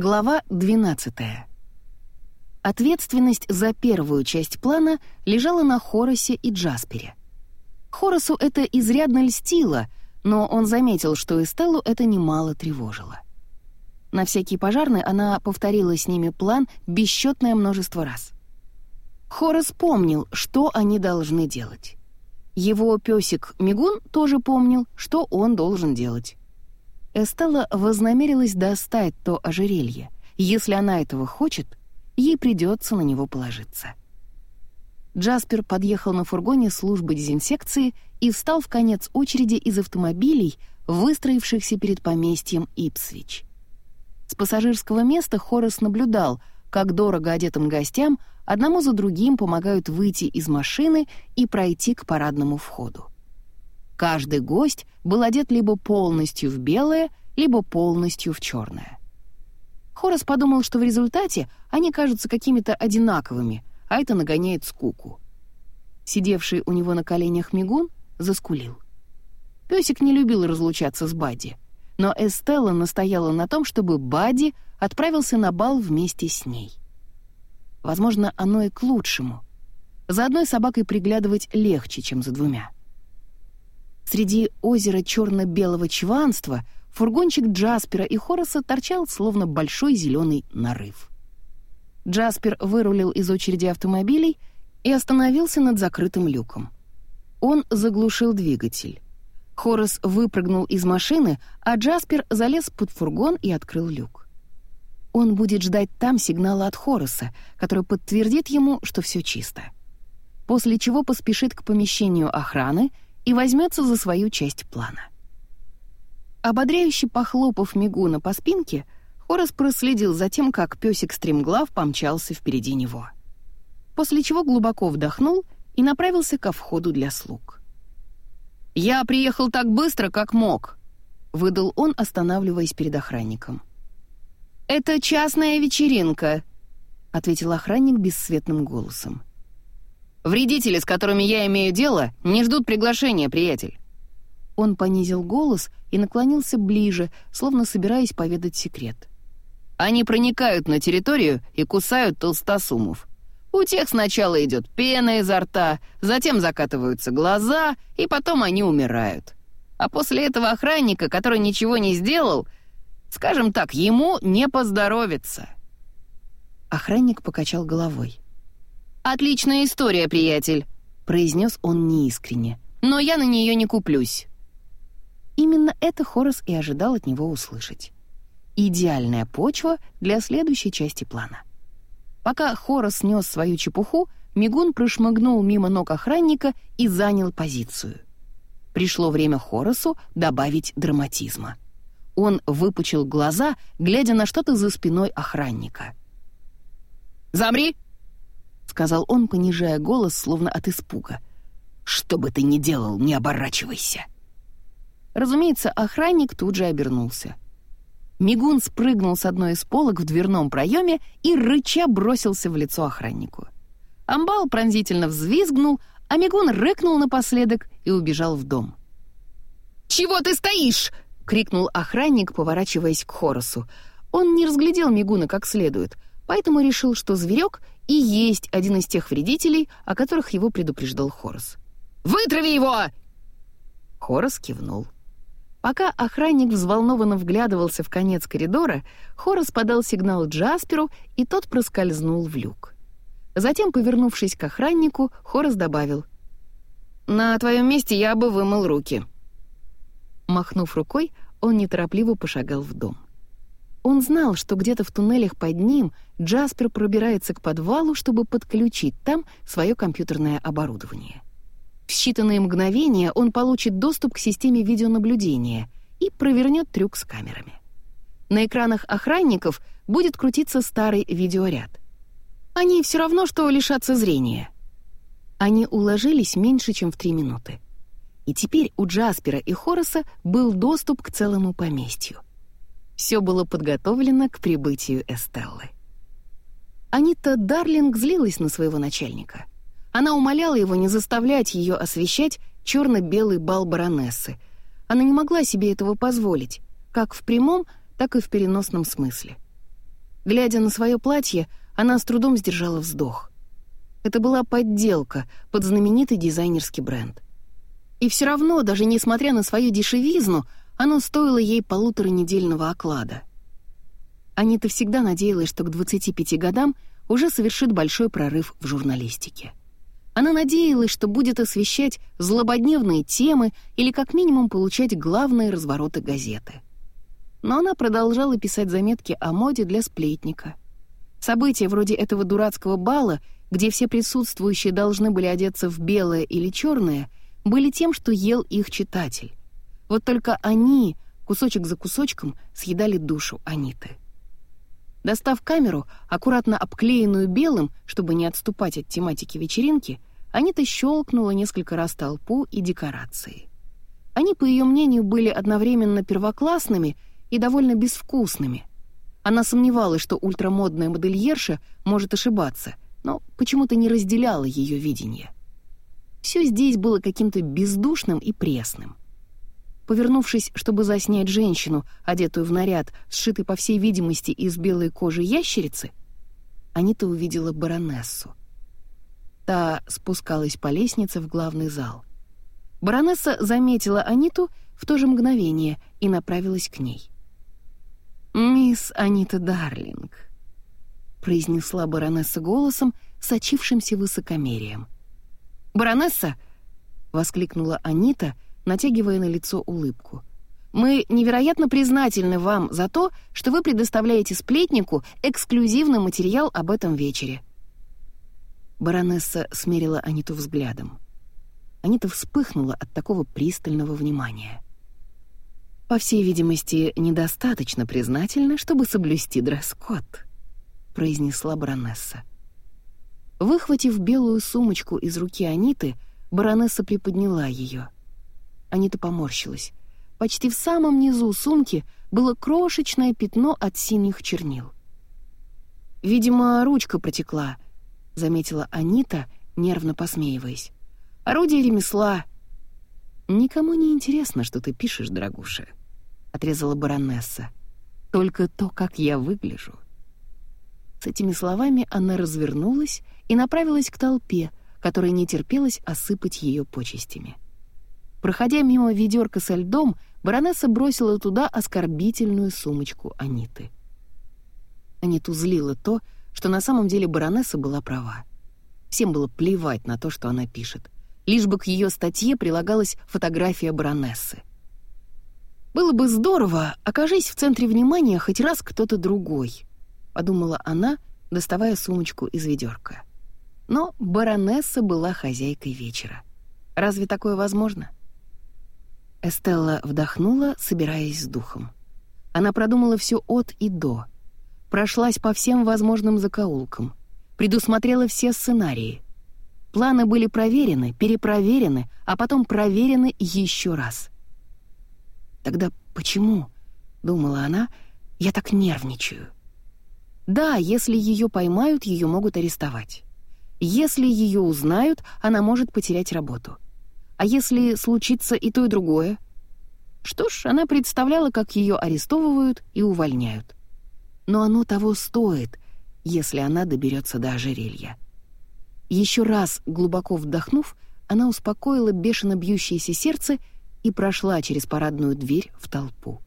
Глава 12. Ответственность за первую часть плана лежала на Хоросе и Джаспере. Хоросу это изрядно льстило, но он заметил, что Эстеллу это немало тревожило. На всякий пожарный она повторила с ними план бесчетное множество раз. Хорос помнил, что они должны делать. Его песик Мигун тоже помнил, что он должен делать. Эстелла вознамерилась достать то ожерелье. Если она этого хочет, ей придется на него положиться. Джаспер подъехал на фургоне службы дезинсекции и встал в конец очереди из автомобилей, выстроившихся перед поместьем Ипсвич. С пассажирского места Хорас наблюдал, как дорого одетым гостям одному за другим помогают выйти из машины и пройти к парадному входу. Каждый гость был одет либо полностью в белое, либо полностью в черное. Хорас подумал, что в результате они кажутся какими-то одинаковыми, а это нагоняет скуку. Сидевший у него на коленях мигун заскулил. Песик не любил разлучаться с Бадди, но Эстелла настояла на том, чтобы Бадди отправился на бал вместе с ней. Возможно, оно и к лучшему. За одной собакой приглядывать легче, чем за двумя. Среди озера черно-белого чванства фургончик Джаспера и Хораса торчал, словно большой зеленый нарыв. Джаспер вырулил из очереди автомобилей и остановился над закрытым люком. Он заглушил двигатель. Хорас выпрыгнул из машины, а Джаспер залез под фургон и открыл люк. Он будет ждать там сигнала от Хораса, который подтвердит ему, что все чисто. После чего поспешит к помещению охраны — и возьмется за свою часть плана. Ободряюще похлопав Мигуна по спинке, Хорас проследил за тем, как песик стремглав помчался впереди него. После чего глубоко вдохнул и направился ко входу для слуг. «Я приехал так быстро, как мог», — выдал он, останавливаясь перед охранником. «Это частная вечеринка», — ответил охранник бесцветным голосом. Вредители, с которыми я имею дело, не ждут приглашения, приятель». Он понизил голос и наклонился ближе, словно собираясь поведать секрет. «Они проникают на территорию и кусают толстосумов. У тех сначала идет пена изо рта, затем закатываются глаза, и потом они умирают. А после этого охранника, который ничего не сделал, скажем так, ему не поздоровится». Охранник покачал головой. «Отличная история, приятель», — произнес он неискренне. «Но я на нее не куплюсь». Именно это Хорос и ожидал от него услышать. Идеальная почва для следующей части плана. Пока Хорос нес свою чепуху, Мигун прошмыгнул мимо ног охранника и занял позицию. Пришло время Хоросу добавить драматизма. Он выпучил глаза, глядя на что-то за спиной охранника. «Замри!» Сказал он, понижая голос, словно от испуга. «Что бы ты ни делал, не оборачивайся!» Разумеется, охранник тут же обернулся. Мигун спрыгнул с одной из полок в дверном проеме и рыча бросился в лицо охраннику. Амбал пронзительно взвизгнул, а Мигун рыкнул напоследок и убежал в дом. «Чего ты стоишь?» — крикнул охранник, поворачиваясь к Хоросу. Он не разглядел Мигуна как следует, поэтому решил, что зверек и есть один из тех вредителей, о которых его предупреждал Хорос. «Вытрави его!» Хорос кивнул. Пока охранник взволнованно вглядывался в конец коридора, Хорос подал сигнал Джасперу, и тот проскользнул в люк. Затем, повернувшись к охраннику, Хорос добавил. «На твоем месте я бы вымыл руки». Махнув рукой, он неторопливо пошагал в дом. Он знал, что где-то в туннелях под ним Джаспер пробирается к подвалу, чтобы подключить там свое компьютерное оборудование. В считанные мгновения он получит доступ к системе видеонаблюдения и провернет трюк с камерами. На экранах охранников будет крутиться старый видеоряд. Они все равно, что лишатся зрения. Они уложились меньше, чем в три минуты. И теперь у Джаспера и Хорреса был доступ к целому поместью. Все было подготовлено к прибытию Эстеллы. Анита Дарлинг злилась на своего начальника. Она умоляла его не заставлять ее освещать черно-белый бал баронессы. Она не могла себе этого позволить, как в прямом, так и в переносном смысле. Глядя на свое платье, она с трудом сдержала вздох. Это была подделка под знаменитый дизайнерский бренд. И все равно, даже несмотря на свою дешевизну, оно стоило ей полуторанедельного оклада. Анита всегда надеялась, что к 25 годам уже совершит большой прорыв в журналистике. Она надеялась, что будет освещать злободневные темы или как минимум получать главные развороты газеты. Но она продолжала писать заметки о моде для сплетника. События вроде этого дурацкого бала, где все присутствующие должны были одеться в белое или черное, были тем, что ел их читатель. Вот только они, кусочек за кусочком, съедали душу Аниты. Достав камеру, аккуратно обклеенную белым, чтобы не отступать от тематики вечеринки, Анита щелкнула несколько раз толпу и декорации. Они, по ее мнению, были одновременно первоклассными и довольно безвкусными. Она сомневалась, что ультрамодная модельерша может ошибаться, но почему-то не разделяла ее видение. Все здесь было каким-то бездушным и пресным. Повернувшись, чтобы заснять женщину, одетую в наряд, сшитый, по всей видимости, из белой кожи ящерицы, Анита увидела баронессу. Та спускалась по лестнице в главный зал. Баронесса заметила Аниту в то же мгновение и направилась к ней. «Мисс Анита Дарлинг», — произнесла баронесса голосом, сочившимся высокомерием. «Баронесса!» — воскликнула Анита — натягивая на лицо улыбку. «Мы невероятно признательны вам за то, что вы предоставляете сплетнику эксклюзивный материал об этом вечере». Баронесса смерила Аниту взглядом. Анита вспыхнула от такого пристального внимания. «По всей видимости, недостаточно признательна, чтобы соблюсти дресс-код», — произнесла баронесса. Выхватив белую сумочку из руки Аниты, баронесса приподняла ее — Анита поморщилась. Почти в самом низу сумки было крошечное пятно от синих чернил. «Видимо, ручка протекла», — заметила Анита, нервно посмеиваясь. «Орудие ремесла». «Никому не интересно, что ты пишешь, дорогуша», — отрезала баронесса. «Только то, как я выгляжу». С этими словами она развернулась и направилась к толпе, которая не терпелась осыпать ее почестями. Проходя мимо ведерка со льдом, баронесса бросила туда оскорбительную сумочку Аниты. Аниту злило то, что на самом деле баронесса была права. Всем было плевать на то, что она пишет, лишь бы к ее статье прилагалась фотография баронессы. «Было бы здорово, окажись в центре внимания хоть раз кто-то другой», — подумала она, доставая сумочку из ведерка. Но баронесса была хозяйкой вечера. Разве такое возможно? Эстелла вдохнула, собираясь с духом. Она продумала все от и до. Прошлась по всем возможным закоулкам. Предусмотрела все сценарии. Планы были проверены, перепроверены, а потом проверены еще раз. «Тогда почему?» — думала она. «Я так нервничаю». Да, если ее поймают, ее могут арестовать. Если ее узнают, она может потерять работу. А если случится и то, и другое? Что ж, она представляла, как ее арестовывают и увольняют. Но оно того стоит, если она доберется до ожерелья. Еще раз глубоко вдохнув, она успокоила бешено бьющееся сердце и прошла через парадную дверь в толпу.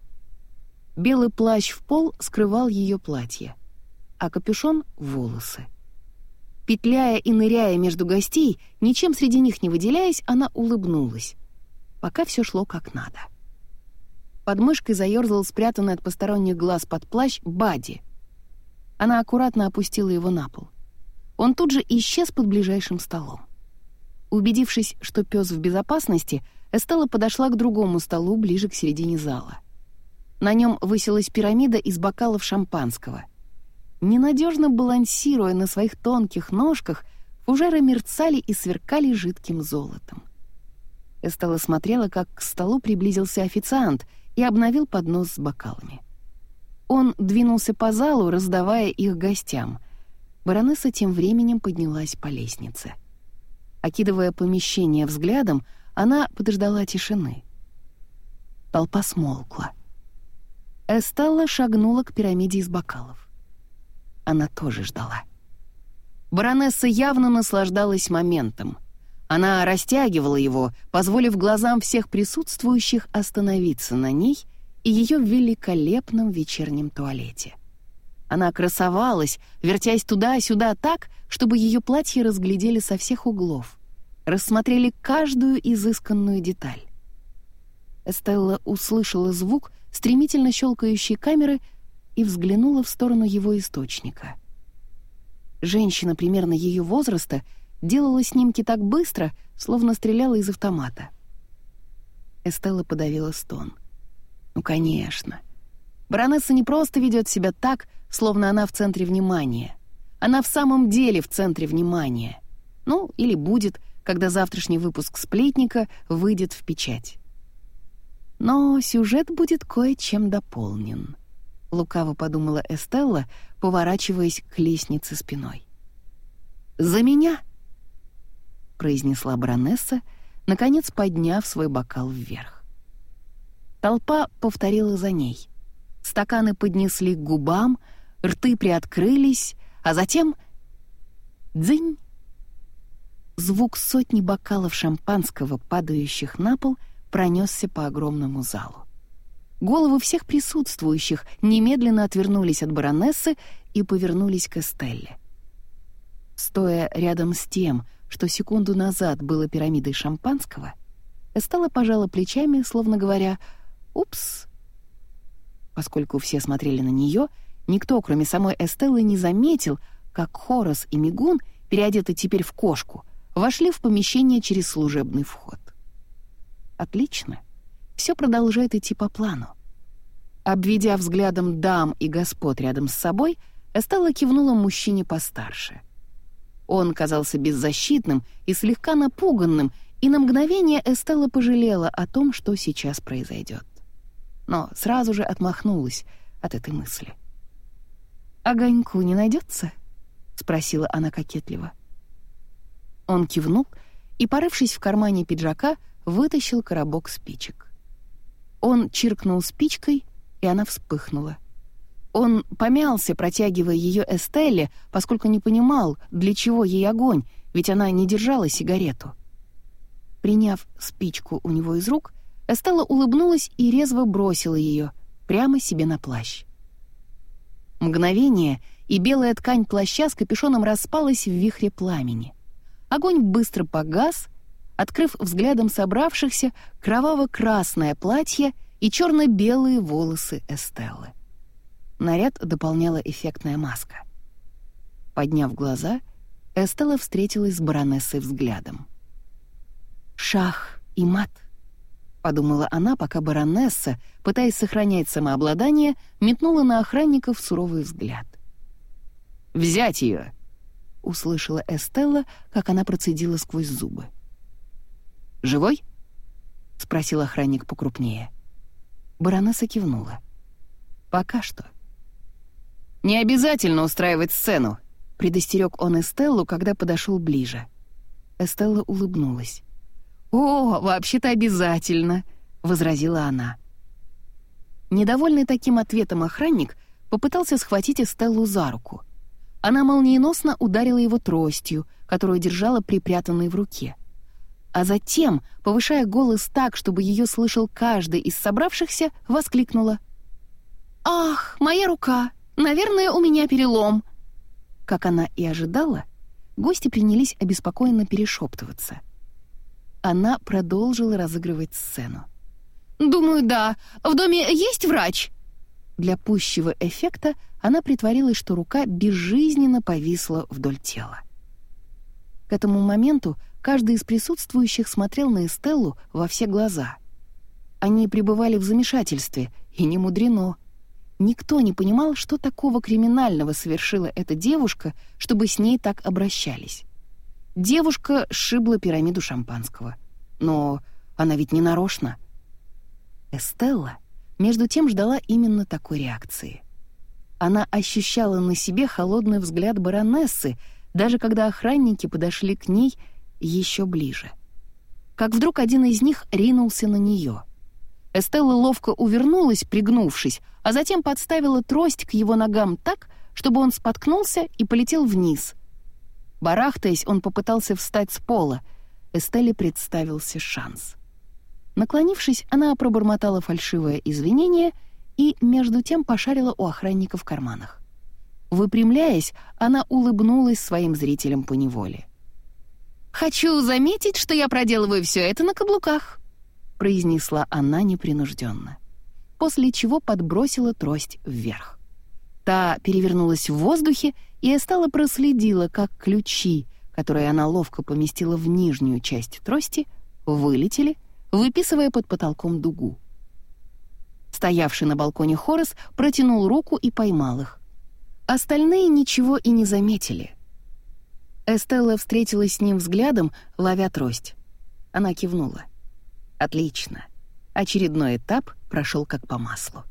Белый плащ в пол скрывал ее платье, а капюшон — волосы. Петляя и ныряя между гостей, ничем среди них не выделяясь, она улыбнулась. Пока все шло как надо. Под мышкой заёрзал спрятанный от посторонних глаз под плащ Бади. Она аккуратно опустила его на пол. Он тут же исчез под ближайшим столом. Убедившись, что пес в безопасности, Эстелла подошла к другому столу ближе к середине зала. На нем высилась пирамида из бокалов шампанского. Ненадежно балансируя на своих тонких ножках, фужеры мерцали и сверкали жидким золотом. Эстелла смотрела, как к столу приблизился официант и обновил поднос с бокалами. Он двинулся по залу, раздавая их гостям. Баронесса тем временем поднялась по лестнице. Окидывая помещение взглядом, она подождала тишины. Толпа смолкла. Эстелла шагнула к пирамиде из бокалов. Она тоже ждала. Баронесса явно наслаждалась моментом. Она растягивала его, позволив глазам всех присутствующих остановиться на ней и ее великолепном вечернем туалете. Она красовалась, вертясь туда-сюда так, чтобы ее платье разглядели со всех углов, рассмотрели каждую изысканную деталь. Эстелла услышала звук стремительно щелкающей камеры и взглянула в сторону его источника. Женщина примерно ее возраста делала снимки так быстро, словно стреляла из автомата. Эстелла подавила стон. «Ну, конечно. Баронесса не просто ведет себя так, словно она в центре внимания. Она в самом деле в центре внимания. Ну, или будет, когда завтрашний выпуск «Сплетника» выйдет в печать. Но сюжет будет кое-чем дополнен. — лукаво подумала Эстелла, поворачиваясь к лестнице спиной. «За меня!» — произнесла баронесса, наконец подняв свой бокал вверх. Толпа повторила за ней. Стаканы поднесли к губам, рты приоткрылись, а затем... Дзынь! Звук сотни бокалов шампанского, падающих на пол, пронесся по огромному залу. Головы всех присутствующих немедленно отвернулись от баронессы и повернулись к Эстелле. Стоя рядом с тем, что секунду назад было пирамидой шампанского, Эстелла пожала плечами, словно говоря «Упс». Поскольку все смотрели на нее, никто, кроме самой Эстеллы, не заметил, как Хорос и Мигун, переодеты теперь в кошку, вошли в помещение через служебный вход. Отлично все продолжает идти по плану. Обведя взглядом дам и господ рядом с собой, Эстелла кивнула мужчине постарше. Он казался беззащитным и слегка напуганным, и на мгновение Эстелла пожалела о том, что сейчас произойдет. Но сразу же отмахнулась от этой мысли. «Огоньку не найдется?» — спросила она кокетливо. Он кивнул и, порывшись в кармане пиджака, вытащил коробок спичек. Он чиркнул спичкой, и она вспыхнула. Он помялся, протягивая ее Эстелле, поскольку не понимал, для чего ей огонь, ведь она не держала сигарету. Приняв спичку у него из рук, Эстелла улыбнулась и резво бросила ее прямо себе на плащ. Мгновение, и белая ткань плаща с капюшоном распалась в вихре пламени. Огонь быстро погас, открыв взглядом собравшихся кроваво-красное платье и черно-белые волосы Эстеллы. Наряд дополняла эффектная маска. Подняв глаза, Эстелла встретилась с баронессой взглядом. «Шах и мат», — подумала она, пока баронесса, пытаясь сохранять самообладание, метнула на охранников суровый взгляд. «Взять ее!» — услышала Эстелла, как она процедила сквозь зубы. «Живой?» — спросил охранник покрупнее. Баронесса кивнула. «Пока что». «Не обязательно устраивать сцену», — предостерег он Эстеллу, когда подошел ближе. Эстелла улыбнулась. «О, вообще-то обязательно», — возразила она. Недовольный таким ответом охранник попытался схватить Эстеллу за руку. Она молниеносно ударила его тростью, которую держала припрятанной в руке а затем, повышая голос так, чтобы ее слышал каждый из собравшихся, воскликнула. «Ах, моя рука! Наверное, у меня перелом!» Как она и ожидала, гости принялись обеспокоенно перешептываться. Она продолжила разыгрывать сцену. «Думаю, да. В доме есть врач?» Для пущего эффекта она притворилась, что рука безжизненно повисла вдоль тела. К этому моменту каждый из присутствующих смотрел на Эстеллу во все глаза. Они пребывали в замешательстве, и не мудрено. Никто не понимал, что такого криминального совершила эта девушка, чтобы с ней так обращались. Девушка сшибла пирамиду шампанского. Но она ведь не нарочно. Эстелла, между тем, ждала именно такой реакции. Она ощущала на себе холодный взгляд баронессы, даже когда охранники подошли к ней еще ближе. Как вдруг один из них ринулся на нее. Эстелла ловко увернулась, пригнувшись, а затем подставила трость к его ногам так, чтобы он споткнулся и полетел вниз. Барахтаясь, он попытался встать с пола. Эстелле представился шанс. Наклонившись, она пробормотала фальшивое извинение и, между тем, пошарила у охранника в карманах. Выпрямляясь, она улыбнулась своим зрителям по неволе. «Хочу заметить, что я проделываю все это на каблуках», произнесла она непринужденно, после чего подбросила трость вверх. Та перевернулась в воздухе, и Эстала проследила, как ключи, которые она ловко поместила в нижнюю часть трости, вылетели, выписывая под потолком дугу. Стоявший на балконе Хорос протянул руку и поймал их. Остальные ничего и не заметили. Эстелла встретилась с ним взглядом, ловя трость. Она кивнула. «Отлично. Очередной этап прошел как по маслу».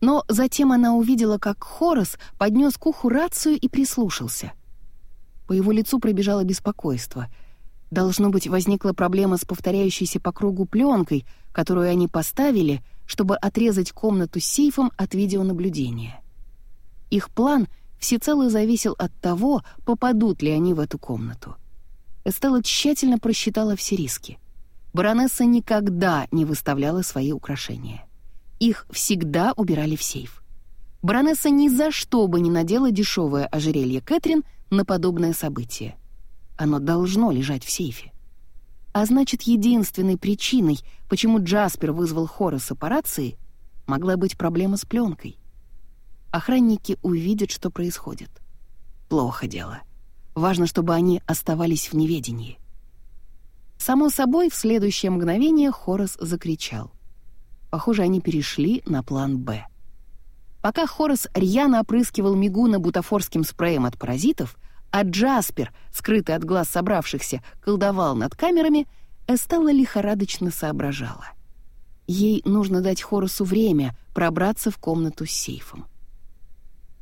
Но затем она увидела, как Хорос поднес к уху рацию и прислушался. По его лицу пробежало беспокойство. Должно быть, возникла проблема с повторяющейся по кругу пленкой, которую они поставили, чтобы отрезать комнату сейфом от видеонаблюдения. Их план всецело зависел от того, попадут ли они в эту комнату. Эстелла тщательно просчитала все риски. Баронесса никогда не выставляла свои украшения. Их всегда убирали в сейф. Баронесса ни за что бы не надела дешевое ожерелье Кэтрин на подобное событие. Оно должно лежать в сейфе. А значит, единственной причиной, почему Джаспер вызвал Хорреса по рации, могла быть проблема с пленкой. Охранники увидят, что происходит. Плохо дело. Важно, чтобы они оставались в неведении. Само собой, в следующее мгновение Хорас закричал. Похоже, они перешли на план «Б». Пока Хорас рьяно опрыскивал Мигуна бутафорским спреем от паразитов, а Джаспер, скрытый от глаз собравшихся, колдовал над камерами, Эстелла лихорадочно соображала. Ей нужно дать Хорусу время пробраться в комнату с сейфом.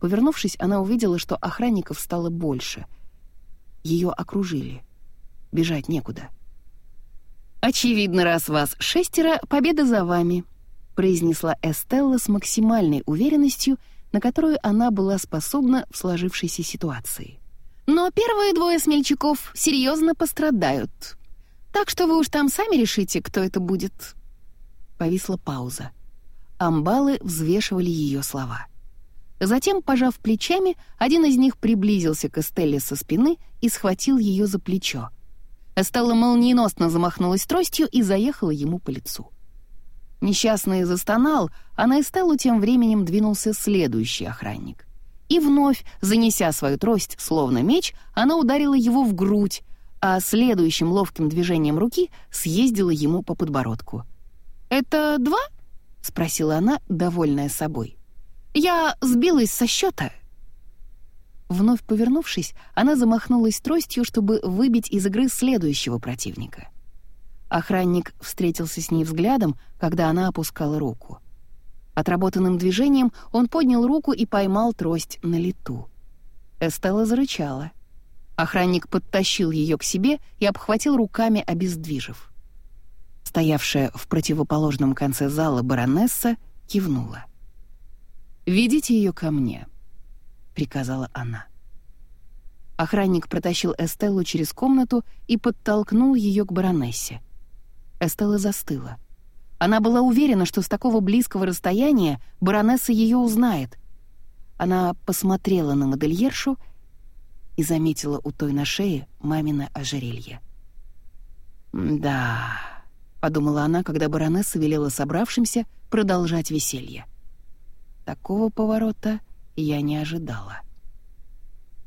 Повернувшись, она увидела, что охранников стало больше. Ее окружили. Бежать некуда. «Очевидно, раз вас шестеро, победа за вами», — произнесла Эстелла с максимальной уверенностью, на которую она была способна в сложившейся ситуации. «Но первые двое смельчаков серьезно пострадают. Так что вы уж там сами решите, кто это будет». Повисла пауза. Амбалы взвешивали ее слова. Затем, пожав плечами, один из них приблизился к Эстелле со спины и схватил ее за плечо. Эстелла молниеносно замахнулась тростью и заехала ему по лицу. Несчастный застонал, а на Эстеллу тем временем двинулся следующий охранник. И вновь, занеся свою трость, словно меч, она ударила его в грудь, а следующим ловким движением руки съездила ему по подбородку. «Это два?» — спросила она, довольная собой. «Я сбилась со счета». Вновь повернувшись, она замахнулась тростью, чтобы выбить из игры следующего противника. Охранник встретился с ней взглядом, когда она опускала руку. Отработанным движением он поднял руку и поймал трость на лету. Эстелла зарычала. Охранник подтащил ее к себе и обхватил руками, обездвижив. Стоявшая в противоположном конце зала баронесса кивнула. «Ведите ее ко мне», — приказала она. Охранник протащил Эстеллу через комнату и подтолкнул ее к баронессе. Эстелла застыла. Она была уверена, что с такого близкого расстояния баронесса ее узнает. Она посмотрела на модельершу и заметила у той на шее мамино ожерелье. «Да», — подумала она, когда баронесса велела собравшимся продолжать веселье. Такого поворота я не ожидала.